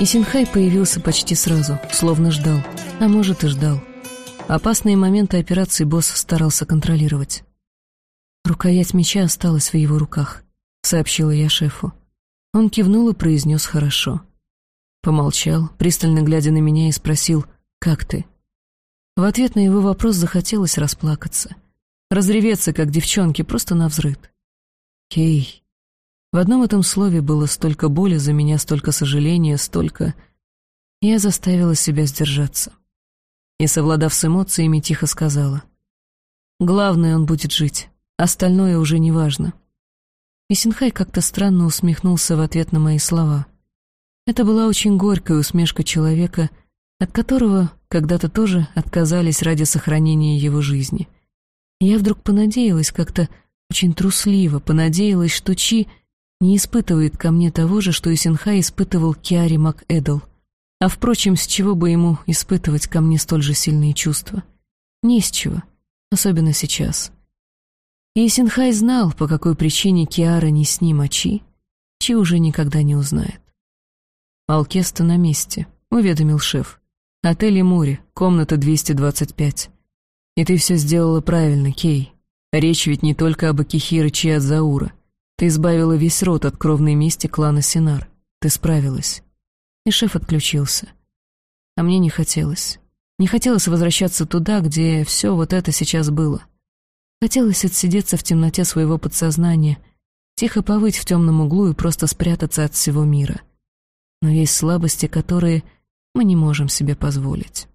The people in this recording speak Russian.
И Синхай появился почти сразу, словно ждал, а может и ждал. Опасные моменты операции босс старался контролировать. «Рукоять меча осталась в его руках», — сообщила я шефу. Он кивнул и произнес «хорошо». Помолчал, пристально глядя на меня и спросил «Как ты?». В ответ на его вопрос захотелось расплакаться. Разреветься, как девчонки, просто навзрыд. «Кей». В одном этом слове было столько боли за меня, столько сожаления, столько... Я заставила себя сдержаться. И, совладав с эмоциями, тихо сказала. «Главное, он будет жить. Остальное уже не важно». И Синхай как-то странно усмехнулся в ответ на мои слова. Это была очень горькая усмешка человека, от которого когда-то тоже отказались ради сохранения его жизни. Я вдруг понадеялась как-то очень трусливо, понадеялась, что Чи не испытывает ко мне того же, что и Синхай испытывал Киари МакЭдл. А впрочем, с чего бы ему испытывать ко мне столь же сильные чувства? Не с чего, особенно сейчас. И Синхай знал, по какой причине Киара не с ним, а Чи. Чи уже никогда не узнает. «Алкеста на месте», — уведомил шеф. «Отель и море, комната 225. И ты все сделала правильно, Кей. Речь ведь не только об Акихиро Чиадзаура. Ты избавила весь род от кровной мести клана Синар. Ты справилась. И шеф отключился. А мне не хотелось. Не хотелось возвращаться туда, где все вот это сейчас было. Хотелось отсидеться в темноте своего подсознания, тихо повыть в темном углу и просто спрятаться от всего мира. Но есть слабости, которые мы не можем себе позволить.